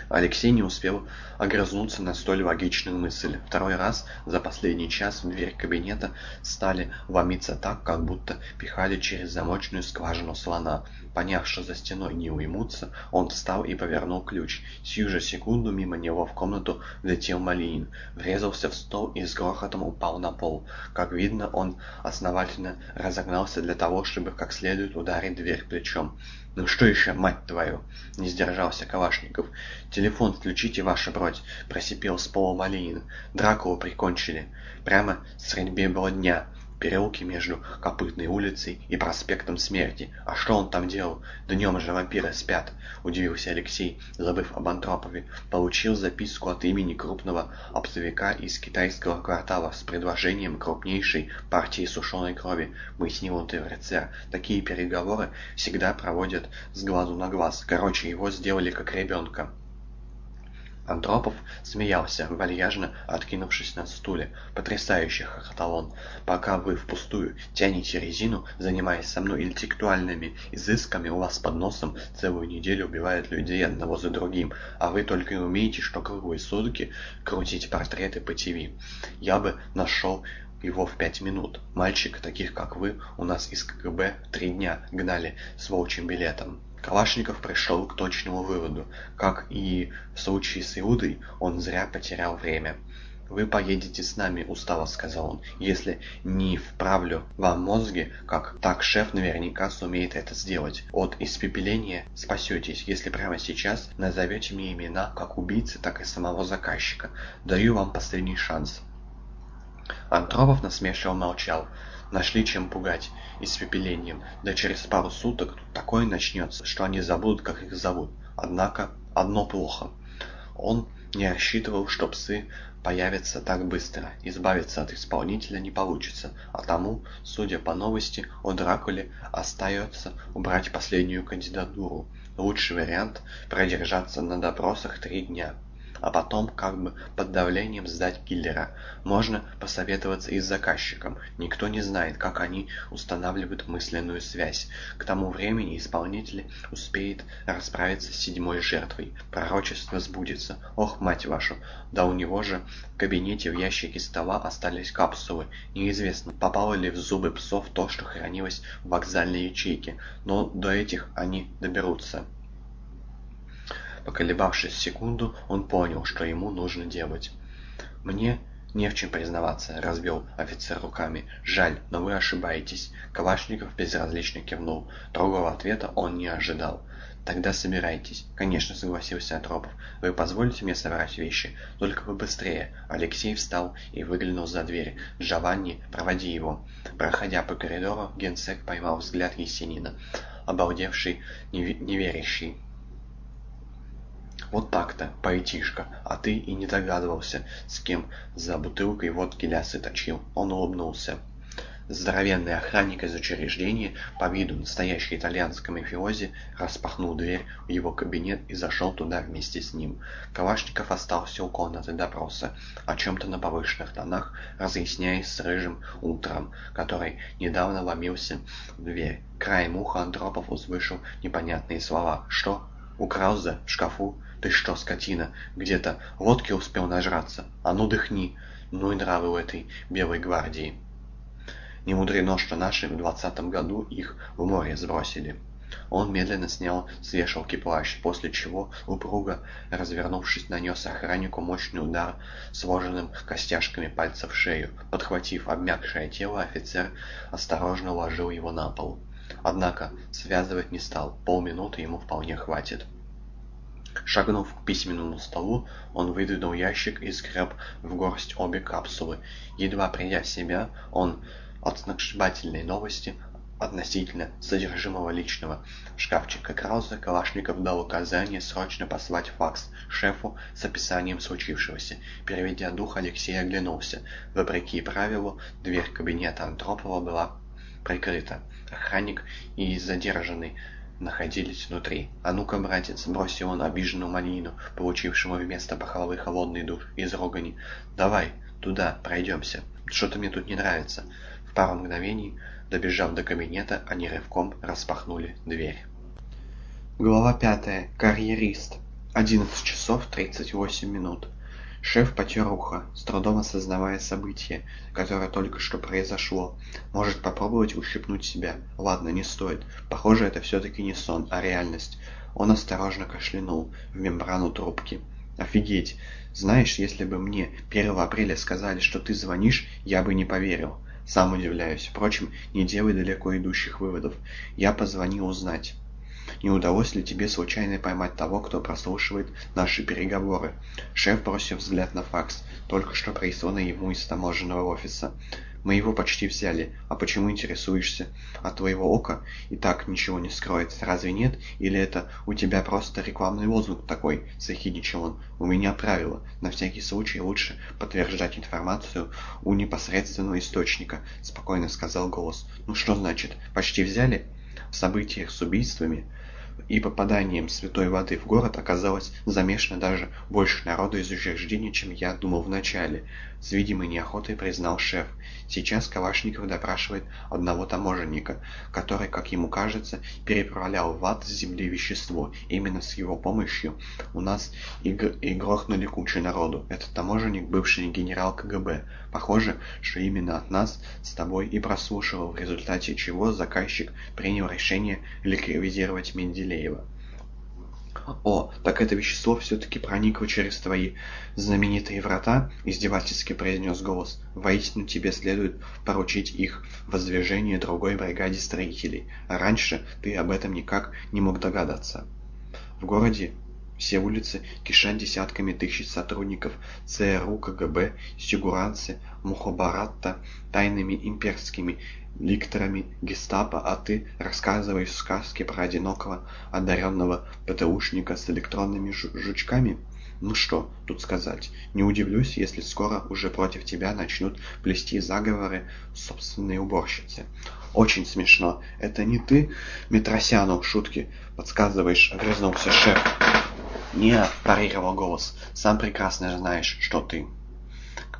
[SPEAKER 1] Алексей не успел огрызнуться на столь логичную мысль. Второй раз за последний час в дверь кабинета стали ломиться так, как будто пихали через замочную скважину слона. Поняв, что за стеной не уймутся, он встал и повернул ключ. Сию же секунду мимо него в комнату влетел Малинин, врезался в стол и с грохотом упал на пол. Как видно, он основательно разогнался для того, чтобы как следует ударить дверь плечом. «Ну что еще, мать твою?» — не сдержался Калашников. «Телефон включите, ваша бродь!» — просипел с пола Малинин. «Дракулу прикончили. Прямо средь бела дня переулке между Копытной улицей и проспектом Смерти. А что он там делал? Днем же вампиры спят, удивился Алексей, забыв об Антропове. Получил записку от имени крупного оптовика из китайского квартала с предложением крупнейшей партии сушеной крови, пояснил унтер-офицер. Такие переговоры всегда проводят с глазу на глаз. Короче, его сделали как ребенка. Антропов смеялся, вальяжно откинувшись на стуле. «Потрясающе!» — хохотал он. «Пока вы впустую тянете резину, занимаясь со мной интеллектуальными изысками, у вас под носом целую неделю убивают людей одного за другим, а вы только и умеете, что круглые сутки крутить портреты по ТВ. Я бы нашел его в пять минут. Мальчик, таких как вы, у нас из КГБ три дня гнали с волчьим билетом. Калашников пришел к точному выводу. Как и в случае с Иудой, он зря потерял время. «Вы поедете с нами», — устало сказал он. «Если не вправлю вам мозги, как так шеф наверняка сумеет это сделать. От испепеления спасетесь, если прямо сейчас назовете мне имена как убийцы, так и самого заказчика. Даю вам последний шанс». Антропов насмешливо молчал. Нашли чем пугать испепелением. Да через пару суток такое начнется, что они забудут, как их зовут. Однако одно плохо. Он не рассчитывал, что псы появятся так быстро. Избавиться от исполнителя не получится, а тому, судя по новости, о Дракуле остается убрать последнюю кандидатуру. Лучший вариант – продержаться на допросах три дня а потом как бы под давлением сдать киллера. Можно посоветоваться и с заказчиком. Никто не знает, как они устанавливают мысленную связь. К тому времени исполнитель успеет расправиться с седьмой жертвой. Пророчество сбудется. Ох, мать вашу, да у него же в кабинете в ящике стола остались капсулы. Неизвестно, попало ли в зубы псов то, что хранилось в вокзальной ячейке, но до этих они доберутся. Поколебавшись секунду, он понял, что ему нужно делать. «Мне не в чем признаваться», — развел офицер руками. «Жаль, но вы ошибаетесь». Калашников безразлично кивнул. Другого ответа он не ожидал. «Тогда собирайтесь». «Конечно», — согласился Антропов. «Вы позволите мне собрать вещи? Только вы быстрее». Алексей встал и выглянул за дверь. «Джованни, проводи его». Проходя по коридору, генсек поймал взгляд Есенина, обалдевший, неверящий. Вот так-то, поэтишка, а ты и не догадывался, с кем за бутылкой водки лясы точил. Он улыбнулся. Здоровенный охранник из учреждения, по виду настоящий итальянский мафиози, распахнул дверь в его кабинет и зашел туда вместе с ним. Калашников остался у комнаты допроса, о чем-то на повышенных тонах, разъясняясь с рыжим утром, который недавно ломился в дверь. Краем уха Андропов услышал непонятные слова. «Что? Украл за? Шкафу? Ты что, скотина, где-то водки успел нажраться? А ну дыхни! Ну и нравы у этой белой гвардии!» Не мудрено, что наши в двадцатом году их в море сбросили. Он медленно снял с вешалки плащ, после чего, упруго развернувшись, нанес охраннику мощный удар сложенным костяшками пальцев в шею. Подхватив обмякшее тело, офицер осторожно уложил его на пол. Однако связывать не стал, полминуты ему вполне хватит. Шагнув к письменному столу, он выдвинул ящик и скреб в горсть обе капсулы. Едва придя в себя, он от сногсшибательной новости относительно содержимого личного шкафчика Крауза Калашников дал указание срочно послать факс шефу с описанием случившегося. Переведя дух, Алексей оглянулся. Вопреки правилу, дверь кабинета Антропова была прикрыта. Охранник и задержанный находились внутри. «А ну-ка, братец!» — бросил он обиженную Малину, получившему вместо похвалы холодный душ из рогани. «Давай, туда, пройдемся. Что-то мне тут не нравится пару мгновений, добежав до кабинета, они рывком распахнули дверь. Глава пятая. Карьерист. 11 часов 38 минут. Шеф потер ухо, с трудом осознавая событие, которое только что произошло. Может попробовать ущипнуть себя. Ладно, не стоит. Похоже, это все-таки не сон, а реальность. Он осторожно кашлянул в мембрану трубки. «Офигеть! Знаешь, если бы мне 1 апреля сказали, что ты звонишь, я бы не поверил. Сам удивляюсь. Впрочем, не делай далеко идущих выводов. Я позвонил узнать. Не удалось ли тебе случайно поймать того, кто прослушивает наши переговоры? Шеф, бросив взгляд на факс, только что присланный ему из таможенного офиса. Мы его почти взяли. А почему интересуешься? От твоего ока и так ничего не скроется. Разве нет? Или это у тебя просто рекламный лозунг такой? Захидничал он. У меня правило. На всякий случай лучше подтверждать информацию у непосредственного источника. Спокойно сказал голос. Ну что значит? Почти взяли? В событиях с убийствами и попаданием святой воды в город оказалось замешано даже больше народу из учреждений, чем я думал вначале. С видимой неохотой признал шеф. Сейчас Калашников допрашивает одного таможенника, который, как ему кажется, переправлял в ад с земли вещество. Именно с его помощью у нас и, и грохнули кучу народу. Этот таможенник бывший генерал КГБ. Похоже, что именно от нас с тобой и прослушивал, в результате чего заказчик принял решение ликвидировать Менделеева. «О, так это вещество все-таки проникло через твои знаменитые врата?» — издевательски произнес голос. «Воистину тебе следует поручить их воздвижение другой бригаде строителей. Раньше ты об этом никак не мог догадаться». В городе все улицы кишат десятками тысяч сотрудников ЦРУ, КГБ, Сигуранцы, Мухабаратта, тайными имперскими ликторами гестапо, а ты рассказываешь сказки про одинокого одаренного ПТУшника с электронными жучками? Ну что тут сказать? Не удивлюсь, если скоро уже против тебя начнут плести заговоры собственные уборщицы. Очень смешно. Это не ты Митросяну шутки подсказываешь, огрызнулся шеф. Не, парировал голос. Сам прекрасно знаешь, что ты.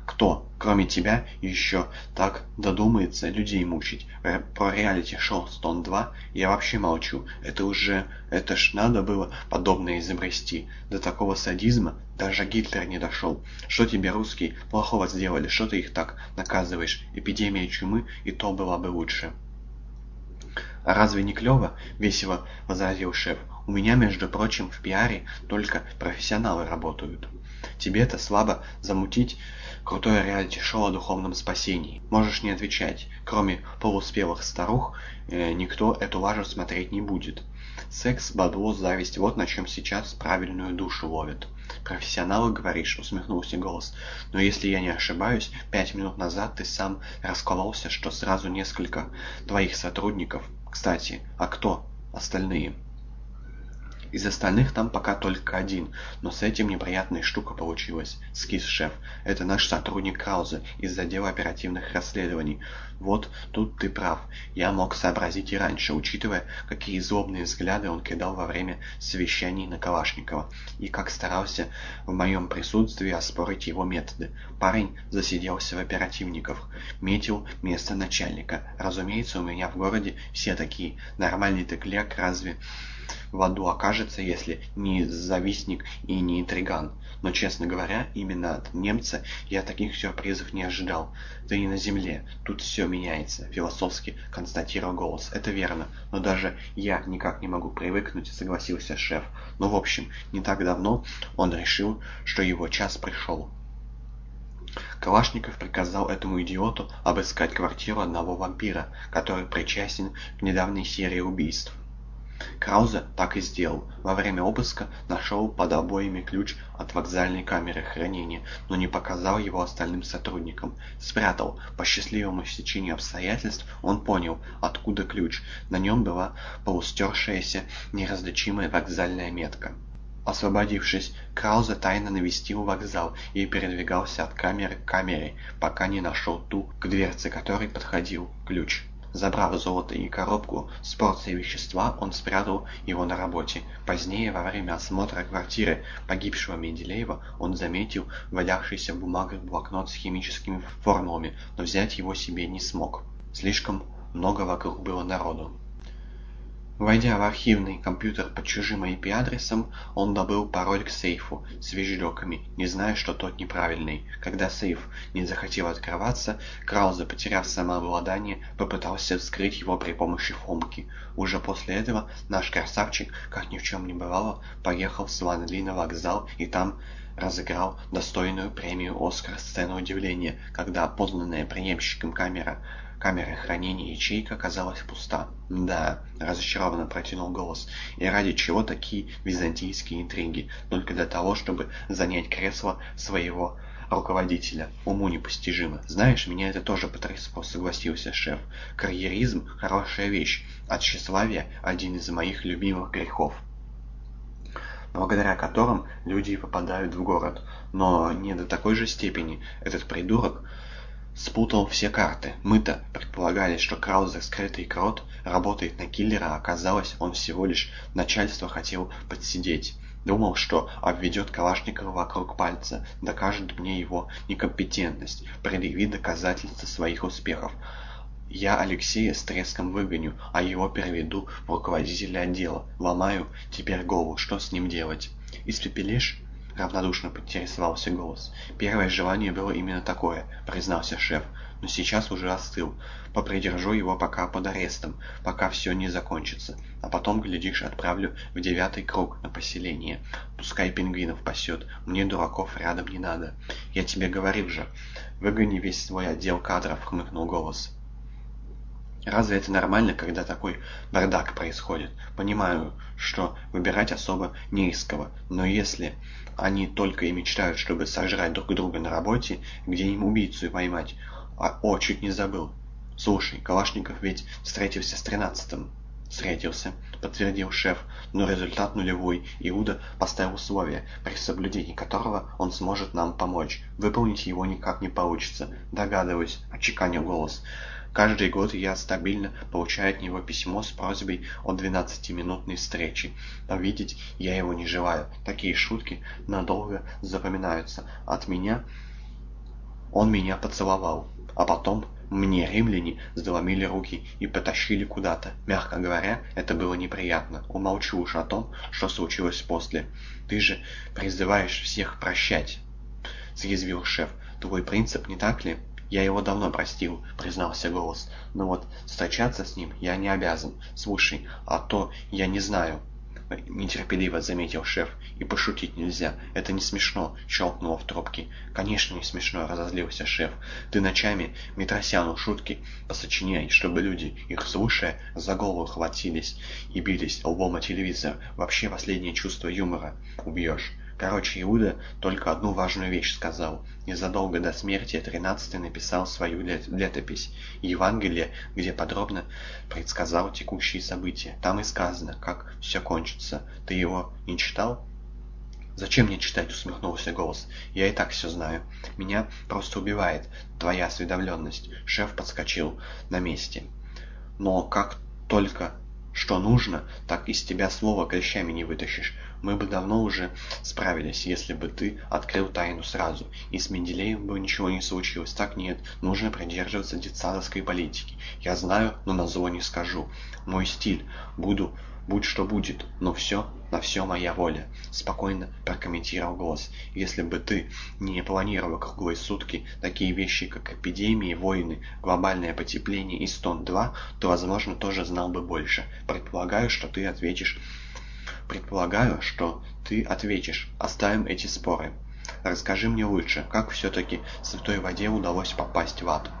[SPEAKER 1] Кто, кроме тебя, еще так додумается людей мучить? Про реалити-шоу «Стон 2» я вообще молчу. Это уже... Это ж надо было подобное изобрести. До такого садизма даже Гитлер не дошел. Что тебе русские плохого сделали? Что ты их так наказываешь? Эпидемия чумы и то была бы лучше. «А разве не клево?» — весело возразил шеф. «У меня, между прочим, в пиаре только профессионалы работают. Тебе-то слабо замутить крутое реалити-шоу о духовном спасении. Можешь не отвечать. Кроме полуспелых старух, э, никто эту лажу смотреть не будет. Секс, бабло, зависть – вот на чем сейчас правильную душу ловят. «Профессионалы, говоришь?» — усмехнулся голос. «Но если я не ошибаюсь, пять минут назад ты сам раскололся, что сразу несколько твоих сотрудников кстати, а кто остальные? Из остальных там пока только один, но с этим неприятная штука получилась. Скис, шеф. Это наш сотрудник Краузе из отдела оперативных расследований. Вот тут ты прав. Я мог сообразить и раньше, учитывая, какие злобные взгляды он кидал во время совещаний на Калашникова, и как старался в моем присутствии оспорить его методы. Парень засиделся в оперативниках, метил место начальника. Разумеется, у меня в городе все такие. Нормальный-то клерк разве в аду окажется, если не завистник и не интриган. Но, честно говоря, именно от немца я таких сюрпризов не ожидал. Да и на земле. Тут все меняется, философски констатировал голос. Это верно, но даже я никак не могу привыкнуть, согласился шеф. Но, в общем, не так давно он решил, что его час пришел. Калашников приказал этому идиоту обыскать квартиру одного вампира, который причастен к недавней серии убийств. Краузе так и сделал. Во время обыска нашел под обоями ключ от вокзальной камеры хранения, но не показал его остальным сотрудникам. Спрятал. По счастливому стечению обстоятельств он понял, откуда ключ. На нем была полустершаяся, неразличимая вокзальная метка. Освободившись, Краузе тайно навестил вокзал и передвигался от камеры к камере, пока не нашел ту, к дверце которой подходил ключ. Забрав золото и коробку с порцией вещества, он спрятал его на работе. Позднее, во время осмотра квартиры погибшего Менделеева, он заметил валявшийся в бумагах блокнот с химическими формулами, но взять его себе не смог. Слишком много вокруг было народу. Войдя в архивный компьютер под чужим IP-адресом, он добыл пароль к сейфу с вещдоками, не зная, что тот неправильный. Когда сейф не захотел открываться, Краузе, потеряв самообладание, попытался вскрыть его при помощи фомки. Уже после этого наш красавчик, как ни в чем не бывало, поехал в Сванли на вокзал и там разыграл достойную премию «Оскар» сцену удивления, когда опознанная преемщиком камера Камера хранения ячейка оказалась пуста. «Да», — разочарованно протянул голос, — «и ради чего такие византийские интриги? Только для того, чтобы занять кресло своего руководителя. Уму непостижимо. Знаешь, меня это тоже потрясло, согласился шеф. Карьеризм – хорошая вещь, а тщеславие – один из моих любимых грехов благодаря которым люди попадают в город. Но не до такой же степени. Этот придурок спутал все карты. Мы-то предполагали, что Краузер скрытый крот работает на киллера, а оказалось, он всего лишь начальство хотел подсидеть. Думал, что обведет Калашникова вокруг пальца, докажет мне его некомпетентность, предъявит доказательства своих успехов. Я Алексея с треском выгоню, а его переведу в руководителя отдела. Ломаю теперь голову, что с ним делать? Испепелишь? Равнодушно поинтересовался голос. «Первое желание было именно такое», — признался шеф. «Но сейчас уже остыл. Попридержу его пока под арестом, пока все не закончится. А потом, глядишь, отправлю в девятый круг на поселение. Пускай пингвинов пасет. Мне дураков рядом не надо. Я тебе говорил же. Выгони весь свой отдел кадров», — хмыкнул голос. Разве это нормально, когда такой бардак происходит? Понимаю, что выбирать особо не из кого, но если они только и мечтают, чтобы сожрать друг друга на работе, где-нибудь убийцу поймать. А, о, чуть не забыл. Слушай, Калашников ведь встретился с тринадцатым. Встретился, подтвердил шеф, но результат нулевой. Иуда поставил условие, при соблюдении которого он сможет нам помочь. Выполнить его никак не получится. Догадываюсь, очеканил голос. Каждый год я стабильно получаю от него письмо с просьбой о 12-минутной встрече. Но видеть я его не желаю. Такие шутки надолго запоминаются. От меня он меня поцеловал. А потом мне римляне заломили руки и потащили куда-то. Мягко говоря, это было неприятно. Умолчу уж о том, что случилось после. Ты же призываешь всех прощать, съязвил шеф. Твой принцип, не так ли? «Я его давно простил», — признался голос. «Но вот встречаться с ним я не обязан. Слушай, а то я не знаю». Нетерпеливо заметил шеф. «И пошутить нельзя. Это не смешно», — щелкнуло в трубке. «Конечно не смешно», — разозлился шеф. «Ты ночами Митросяну шутки посочиняй, чтобы люди, их слушая, за голову хватились и бились лбом о телевизор. Вообще последнее чувство юмора убьешь». Короче, Иуда только одну важную вещь сказал. Незадолго до смерти тринадцатый написал свою летопись Евангелие, где подробно предсказал текущие события. Там и сказано, как все кончится. Ты его не читал? «Зачем мне читать?» — усмехнулся голос. «Я и так все знаю. Меня просто убивает твоя осведомленность». Шеф подскочил на месте. «Но как только что нужно, так из тебя слова клещами не вытащишь. Мы бы давно уже справились, если бы ты открыл тайну сразу. И с Менделеем бы ничего не случилось. Так нет, нужно придерживаться детсадовской политики. Я знаю, но на зло не скажу. Мой стиль. Буду Будь что будет, но все, на все моя воля, спокойно прокомментировал голос. Если бы ты не планировал круглые сутки такие вещи, как эпидемии, войны, глобальное потепление и стон-2, то, возможно, тоже знал бы больше. Предполагаю, что ты ответишь... Предполагаю, что ты ответишь. Оставим эти споры. Расскажи мне лучше, как все-таки святой воде удалось попасть в ад.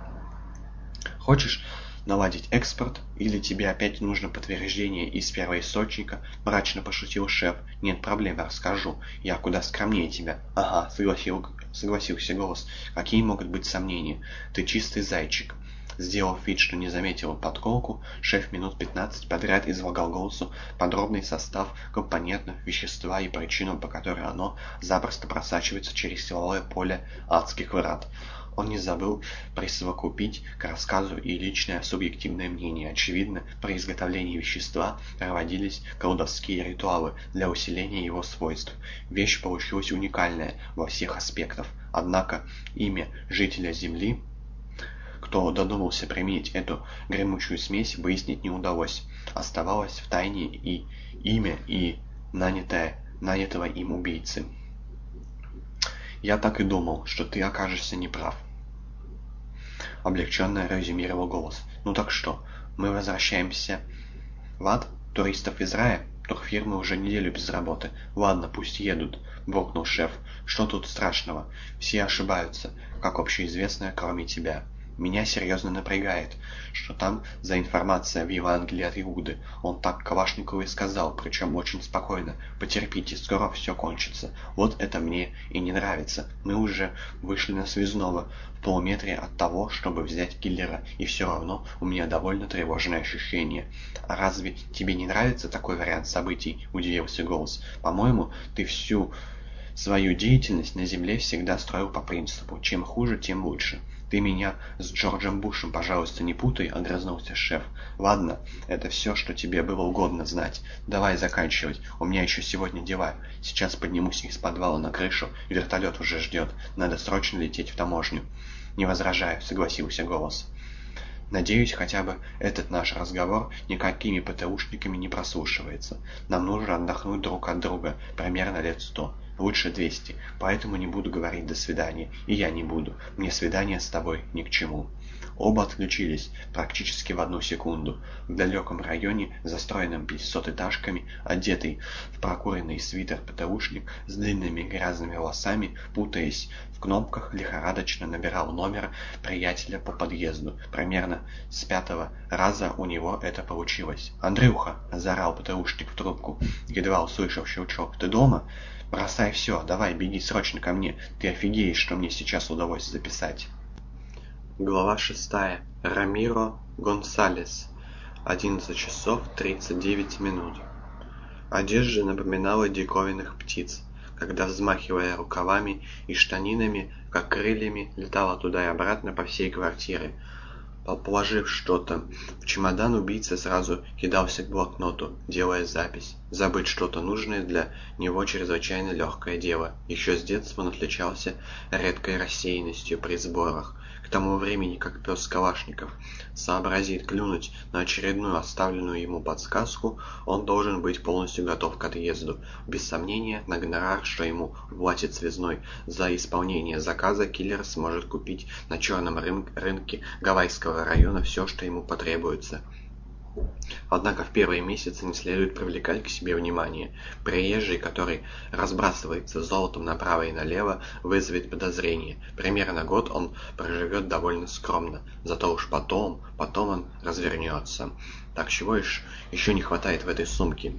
[SPEAKER 1] Хочешь наладить экспорт, или тебе опять нужно подтверждение из первоисточника?» – мрачно пошутил шеф. «Нет проблем, расскажу. Я куда скромнее тебя». «Ага», – согласил, согласился голос. «Какие могут быть сомнения? Ты чистый зайчик». Сделав вид, что не заметил подколку, шеф минут 15 подряд излагал голосу подробный состав компонентов вещества и причину, по которой оно запросто просачивается через силовое поле адских врат. Он не забыл присовокупить к рассказу и личное субъективное мнение. Очевидно, при изготовлении вещества проводились колдовские ритуалы для усиления его свойств. Вещь получилась уникальная во всех аспектах. Однако имя жителя Земли, кто додумался применить эту гремучую смесь, выяснить не удалось. Оставалось в тайне и имя, и нанятое, нанятого им убийцы. «Я так и думал, что ты окажешься неправ», облегченно резюмировал голос. «Ну так что, мы возвращаемся в ад? Туристов из рая?» Турфирмы уже неделю без работы. Ладно, пусть едут, буркнул шеф. Что тут страшного? Все ошибаются, как общеизвестно, кроме тебя. Меня серьезно напрягает, что там за информация в Евангелии от Иуды. Он так Калашникову и сказал, причем очень спокойно. Потерпите, скоро все кончится. Вот это мне и не нравится. Мы уже вышли на связного в полуметре от того, чтобы взять киллера, и все равно у меня довольно тревожное ощущение. А разве тебе не нравится такой вариант событий? Удивился голос. По-моему, ты всю свою деятельность на Земле всегда строил по принципу «чем хуже, тем лучше». «Ты меня с Джорджем Бушем, пожалуйста, не путай», — огрызнулся шеф. «Ладно, это все, что тебе было угодно знать. Давай заканчивать. У меня еще сегодня дела. Сейчас поднимусь из подвала на крышу. Вертолет уже ждет. Надо срочно лететь в таможню». «Не возражаю», — согласился голос. Надеюсь, хотя бы этот наш разговор никакими ПТУшниками не прослушивается. Нам нужно отдохнуть друг от друга примерно лет сто лучше 200, поэтому не буду говорить «до свидания». И я не буду. Мне свидание с тобой ни к чему. Оба отключились практически в одну секунду. В далеком районе, застроенном пятисотэтажками, одетый в прокуренный свитер ПТУшник с длинными грязными волосами, путаясь в кнопках, лихорадочно набирал номер приятеля по подъезду. Примерно с пятого раза у него это получилось. «Андрюха!» – заорал ПТУшник в трубку, едва услышав щелчок. «Ты дома?» Бросай все, давай, беги срочно ко мне. Ты офигеешь, что мне сейчас удалось записать. Глава шестая. Рамиро Гонсалес. 11 часов 39 минут. Одежда напоминала диковинных птиц, когда, взмахивая рукавами и штанинами, как крыльями, летала туда и обратно по всей квартире, Положив что-то в чемодан, убийца сразу кидался к блокноту, делая запись. Забыть что-то нужное для него чрезвычайно легкое дело. Еще с детства он отличался редкой рассеянностью при сборах. К тому времени, как пес Калашников сообразит клюнуть на очередную оставленную ему подсказку, он должен быть полностью готов к отъезду. Без сомнения, на гонорар, что ему платит связной за исполнение заказа, киллер сможет купить на черном рын рынке Гавайского района все, что ему потребуется. Однако в первые месяцы не следует привлекать к себе внимание. Приезжий, который разбрасывается золотом направо и налево, вызовет подозрение. Примерно год он проживет довольно скромно. Зато уж потом, потом он развернется. Так чего еще не хватает в этой сумке?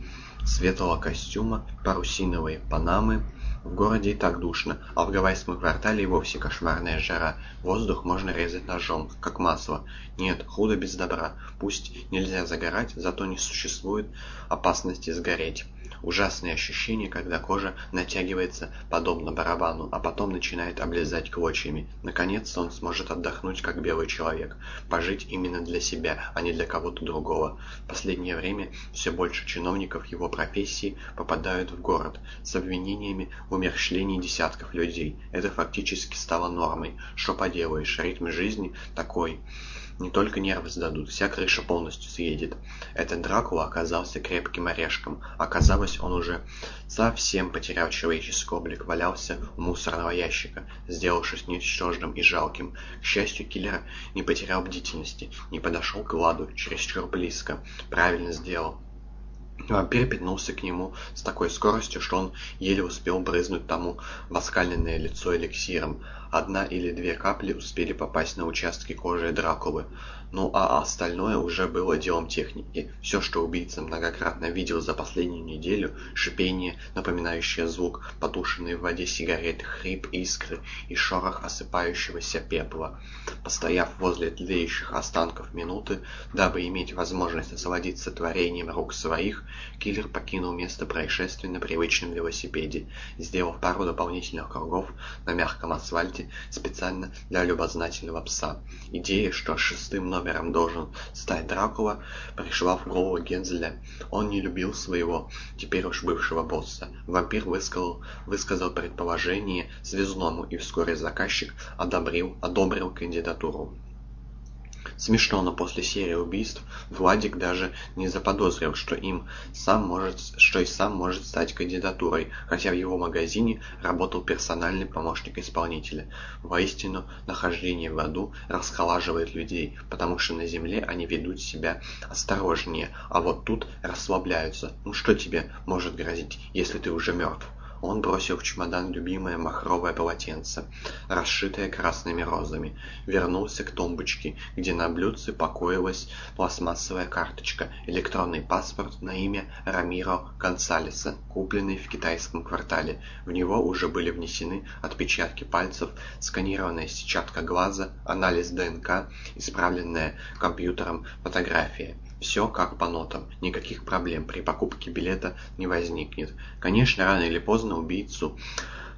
[SPEAKER 1] Светлого костюма, парусиновой панамы, В городе и так душно, а в гавайском квартале и вовсе кошмарная жара. Воздух можно резать ножом, как масло. Нет, худо без добра. Пусть нельзя загорать, зато не существует опасности сгореть. Ужасные ощущения, когда кожа натягивается подобно барабану, а потом начинает облезать клочьями. Наконец-то он сможет отдохнуть, как белый человек. Пожить именно для себя, а не для кого-то другого. В последнее время все больше чиновников его профессии попадают в город с обвинениями в умерщвлении десятков людей. Это фактически стало нормой. Что поделаешь, ритм жизни такой... Не только нервы сдадут, вся крыша полностью съедет. Этот Дракула оказался крепким орешком. Оказалось, он уже совсем потерял человеческий облик, валялся у мусорного ящика, сделавшись ничтожным и жалким. К счастью, киллер не потерял бдительности, не подошел к Ладу чересчур близко. Правильно сделал. Вампир пятнулся к нему с такой скоростью, что он еле успел брызнуть тому в лицо эликсиром. Одна или две капли успели попасть на участки кожи Дракулы. Ну а остальное уже было делом техники. Все, что убийца многократно видел за последнюю неделю, шипение, напоминающее звук потушенной в воде сигареты, хрип искры и шорох осыпающегося пепла. Постояв возле тлеющих останков минуты, дабы иметь возможность насладиться творением рук своих, киллер покинул место происшествия на привычном велосипеде, сделав пару дополнительных кругов на мягком асфальте специально для любознательного пса. Идея, что шестым номером должен стать Дракула, пришла в голову Гензеля. Он не любил своего, теперь уж бывшего босса. Вампир высказал, высказал предположение связному, и вскоре заказчик одобрил, одобрил кандидатуру. Смешно, но после серии убийств Владик даже не заподозрил, что им сам может, что и сам может стать кандидатурой, хотя в его магазине работал персональный помощник исполнителя. Воистину, нахождение в аду расхолаживает людей, потому что на земле они ведут себя осторожнее, а вот тут расслабляются. Ну что тебе может грозить, если ты уже мертв? Он бросил в чемодан любимое махровое полотенце, расшитое красными розами, вернулся к тумбочке, где на блюдце покоилась пластмассовая карточка, электронный паспорт на имя Рамиро Гонсалеса, купленный в китайском квартале. В него уже были внесены отпечатки пальцев, сканированная сетчатка глаза, анализ ДНК, исправленная компьютером фотография. Все как по нотам, никаких проблем при покупке билета не возникнет. Конечно, рано или поздно убийцу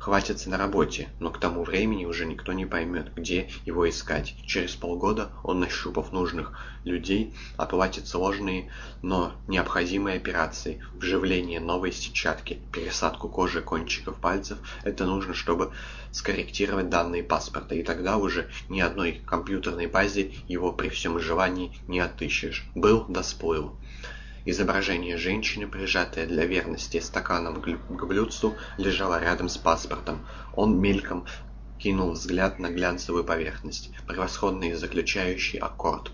[SPEAKER 1] хватится на работе, но к тому времени уже никто не поймет, где его искать. Через полгода он, нащупав нужных людей, оплатит сложные, но необходимые операции, вживление новой сетчатки, пересадку кожи кончиков пальцев. Это нужно, чтобы скорректировать данные паспорта, и тогда уже ни одной компьютерной базе его при всем желании не отыщешь. Был да сплыл. Изображение женщины, прижатое для верности стаканом к блюдцу, лежало рядом с паспортом. Он мельком кинул взгляд на глянцевую поверхность, превосходный заключающий аккорд.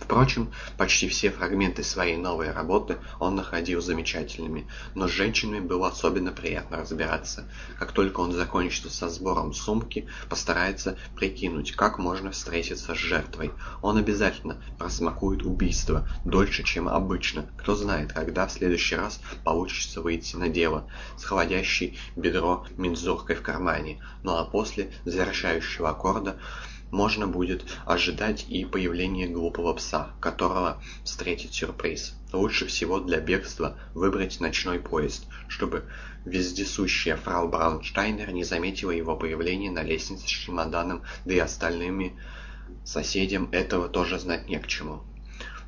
[SPEAKER 1] Впрочем, почти все фрагменты своей новой работы он находил замечательными, но с женщинами было особенно приятно разбираться. Как только он закончит со сбором сумки, постарается прикинуть, как можно встретиться с жертвой. Он обязательно просмакует убийство дольше, чем обычно. Кто знает, когда в следующий раз получится выйти на дело с бедро мензуркой в кармане. Ну а после завершающего аккорда можно будет ожидать и появления глупого пса, которого встретит сюрприз. Лучше всего для бегства выбрать ночной поезд, чтобы вездесущая фрау Браунштайнер не заметила его появления на лестнице с чемоданом, да и остальными соседям этого тоже знать не к чему.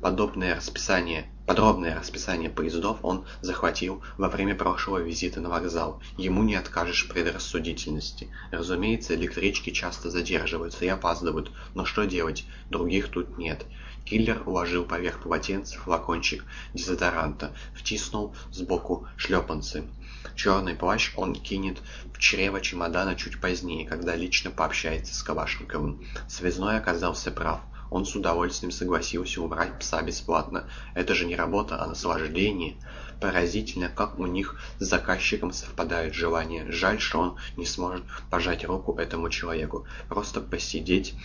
[SPEAKER 1] Подобное расписание Подробное расписание поездов он захватил во время прошлого визита на вокзал. Ему не откажешь предрассудительности. Разумеется, электрички часто задерживаются и опаздывают, но что делать, других тут нет. Киллер уложил поверх полотенца флакончик дезодоранта, втиснул сбоку шлепанцы. Черный плащ он кинет в чрево чемодана чуть позднее, когда лично пообщается с Калашниковым. Связной оказался прав. Он с удовольствием согласился убрать пса бесплатно. Это же не работа, а наслаждение. Поразительно, как у них с заказчиком совпадают желания. Жаль, что он не сможет пожать руку этому человеку. Просто посидеть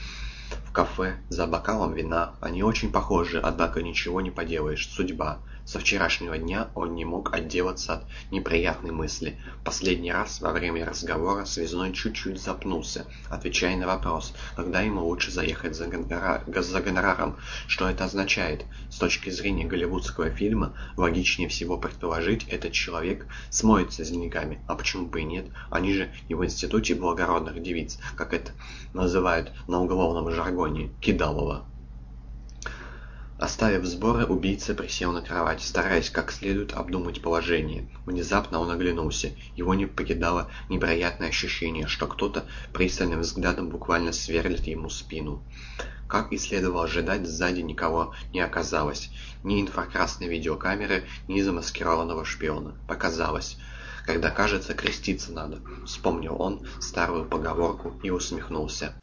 [SPEAKER 1] в кафе за бокалом вина. Они очень похожи, однако ничего не поделаешь. Судьба. Со вчерашнего дня он не мог отделаться от неприятной мысли. Последний раз во время разговора связной чуть-чуть запнулся, отвечая на вопрос, когда ему лучше заехать за, гонорар, за гонораром. Что это означает? С точки зрения голливудского фильма, логичнее всего предположить, этот человек смоется с деньгами. А почему бы и нет? Они же не в институте благородных девиц, как это называют на уголовном жаргоне, кидалово. Оставив сборы, убийца присел на кровать, стараясь как следует обдумать положение. Внезапно он оглянулся. Его не покидало неприятное ощущение, что кто-то пристальным взглядом буквально сверлит ему спину. Как и следовало ожидать, сзади никого не оказалось. Ни инфракрасной видеокамеры, ни замаскированного шпиона. Показалось. Когда кажется, креститься надо. Вспомнил он старую поговорку и усмехнулся.